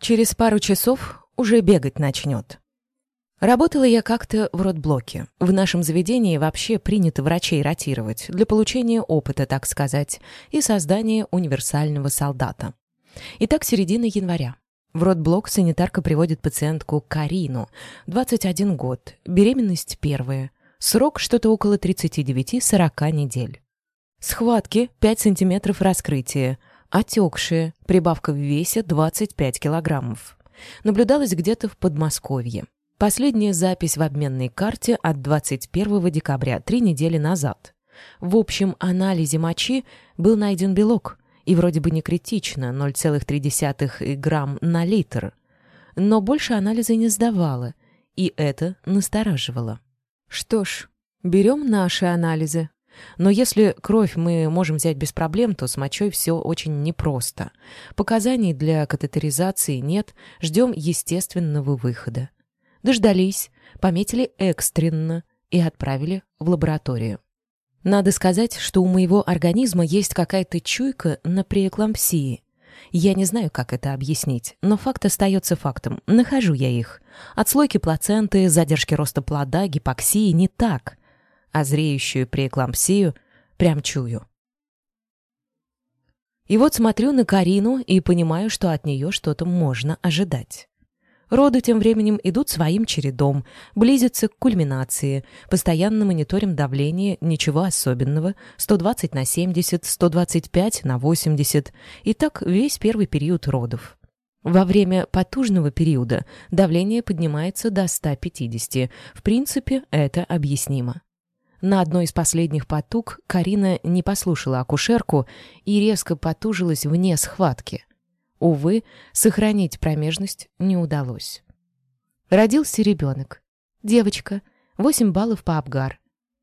Через пару часов уже бегать начнет. Работала я как-то в родблоке. В нашем заведении вообще принято врачей ротировать для получения опыта, так сказать, и создания универсального солдата. Итак, середина января. В родблок санитарка приводит пациентку Карину, 21 год, беременность первая, срок что-то около 39-40 недель. Схватки 5 сантиметров раскрытия, отекшие, прибавка в весе 25 килограммов. Наблюдалась где-то в Подмосковье. Последняя запись в обменной карте от 21 декабря, три недели назад. В общем анализе мочи был найден белок, и вроде бы не критично, 0,3 грамм на литр. Но больше анализа не сдавала, и это настораживало. Что ж, берем наши анализы, но если кровь мы можем взять без проблем, то с мочой все очень непросто. Показаний для катетеризации нет, ждем естественного выхода. Дождались, пометили экстренно и отправили в лабораторию. Надо сказать, что у моего организма есть какая-то чуйка на преэклампсии. Я не знаю, как это объяснить, но факт остается фактом. Нахожу я их. Отслойки плаценты, задержки роста плода, гипоксии не так а зреющую преэклампсию прям чую. И вот смотрю на Карину и понимаю, что от нее что-то можно ожидать. Роды тем временем идут своим чередом, близятся к кульминации. Постоянно мониторим давление, ничего особенного. 120 на 70, 125 на 80. И так весь первый период родов. Во время потужного периода давление поднимается до 150. В принципе, это объяснимо. На одной из последних потуг Карина не послушала акушерку и резко потужилась вне схватки. Увы, сохранить промежность не удалось. Родился ребенок. Девочка. 8 баллов по Абгар.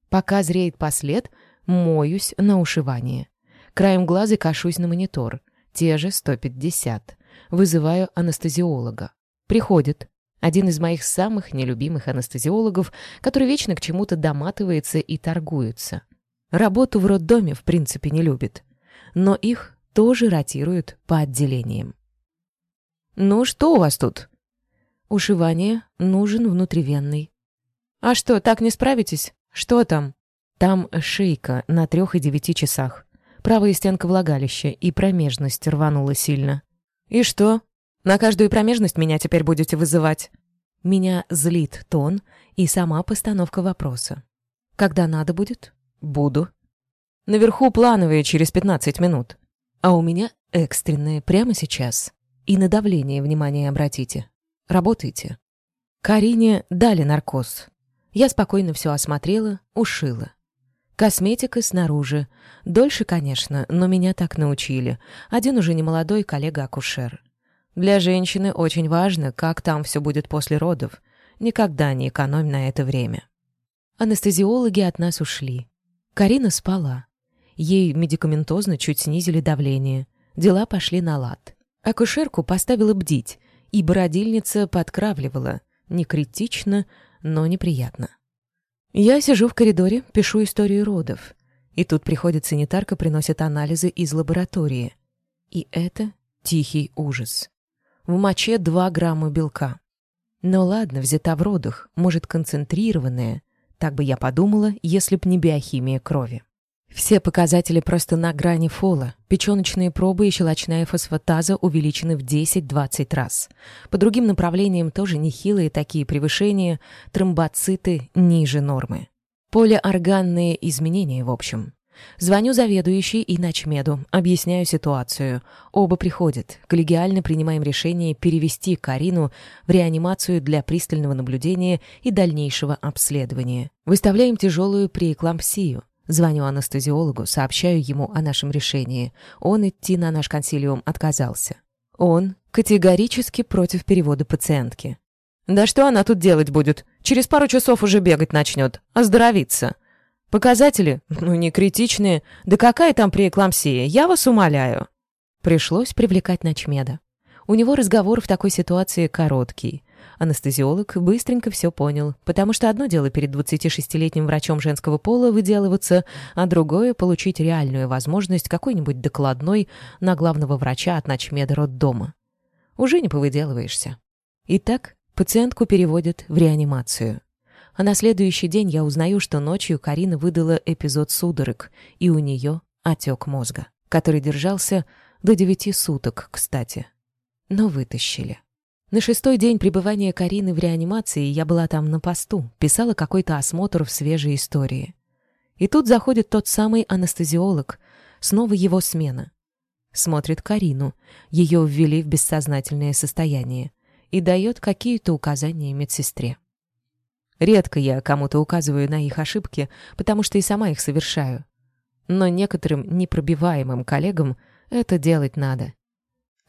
Пока зреет послед, моюсь на ушивание. Краем глаза кашусь на монитор. Те же 150. Вызываю анестезиолога. Приходит. Один из моих самых нелюбимых анестезиологов, который вечно к чему-то доматывается и торгуется. Работу в роддоме в принципе не любит. Но их тоже ротируют по отделениям. «Ну, что у вас тут?» «Ушивание. Нужен внутривенный». «А что, так не справитесь? Что там?» «Там шейка на трех и девяти часах. Правая стенка влагалища, и промежность рванула сильно». «И что?» На каждую промежность меня теперь будете вызывать. Меня злит тон и сама постановка вопроса. Когда надо будет? Буду. Наверху плановые через 15 минут. А у меня экстренные прямо сейчас. И на давление внимание обратите. Работайте. Карине дали наркоз. Я спокойно все осмотрела, ушила. Косметика снаружи. Дольше, конечно, но меня так научили. Один уже не молодой коллега-акушер. Для женщины очень важно, как там все будет после родов. Никогда не экономь на это время. Анестезиологи от нас ушли. Карина спала. Ей медикаментозно чуть снизили давление. Дела пошли на лад. Акушерку поставила бдить, и бородильница подкравливала. Не критично, но неприятно. Я сижу в коридоре, пишу историю родов. И тут приходит санитарка, приносит анализы из лаборатории. И это тихий ужас. В моче 2 грамма белка. Ну ладно, взята в родах, может, концентрированная. Так бы я подумала, если б не биохимия крови. Все показатели просто на грани фола. Печёночные пробы и щелочная фосфатаза увеличены в 10-20 раз. По другим направлениям тоже нехилые такие превышения, тромбоциты ниже нормы. Полиорганные изменения, в общем. Звоню заведующей и начмеду, объясняю ситуацию. Оба приходят. Коллегиально принимаем решение перевести Карину в реанимацию для пристального наблюдения и дальнейшего обследования. Выставляем тяжелую преэклампсию. Звоню анестезиологу, сообщаю ему о нашем решении. Он идти на наш консилиум отказался. Он категорически против перевода пациентки. «Да что она тут делать будет? Через пару часов уже бегать начнет. Оздоровиться!» Показатели? Ну, не критичные. Да какая там преэклампсия? Я вас умоляю. Пришлось привлекать ночмеда. У него разговор в такой ситуации короткий. Анестезиолог быстренько все понял, потому что одно дело перед 26-летним врачом женского пола выделываться, а другое — получить реальную возможность какой-нибудь докладной на главного врача от ночмеда роддома. Уже не повыделываешься. Итак, пациентку переводят в реанимацию. А на следующий день я узнаю, что ночью Карина выдала эпизод судорог, и у нее отек мозга, который держался до девяти суток, кстати. Но вытащили. На шестой день пребывания Карины в реанимации я была там на посту, писала какой-то осмотр в свежей истории. И тут заходит тот самый анестезиолог, снова его смена. Смотрит Карину, ее ввели в бессознательное состояние, и дает какие-то указания медсестре. Редко я кому-то указываю на их ошибки, потому что и сама их совершаю. Но некоторым непробиваемым коллегам это делать надо.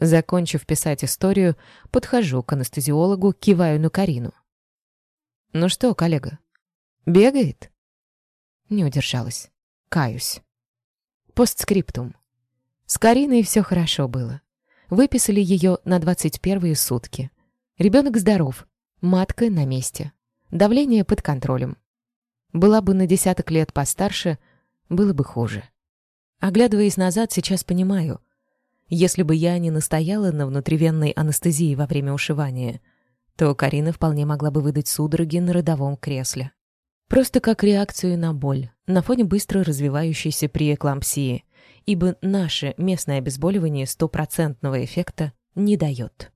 Закончив писать историю, подхожу к анестезиологу, киваю на Карину. «Ну что, коллега, бегает?» Не удержалась. Каюсь. Постскриптум. С Кариной все хорошо было. Выписали ее на 21 сутки. Ребенок здоров, матка на месте. Давление под контролем. Была бы на десяток лет постарше, было бы хуже. Оглядываясь назад, сейчас понимаю. Если бы я не настояла на внутривенной анестезии во время ушивания, то Карина вполне могла бы выдать судороги на родовом кресле. Просто как реакцию на боль, на фоне быстро развивающейся преэклампсии, ибо наше местное обезболивание стопроцентного эффекта не дает.